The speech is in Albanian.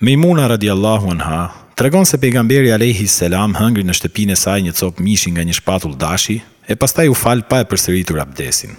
Mejmuna radiallahu anha, tregon se pejgamberi Alehi Selam hëngri në shtepin e saj një copë mishin nga një shpatull dashi, e pastaj u falë pa e përseritur abdesin.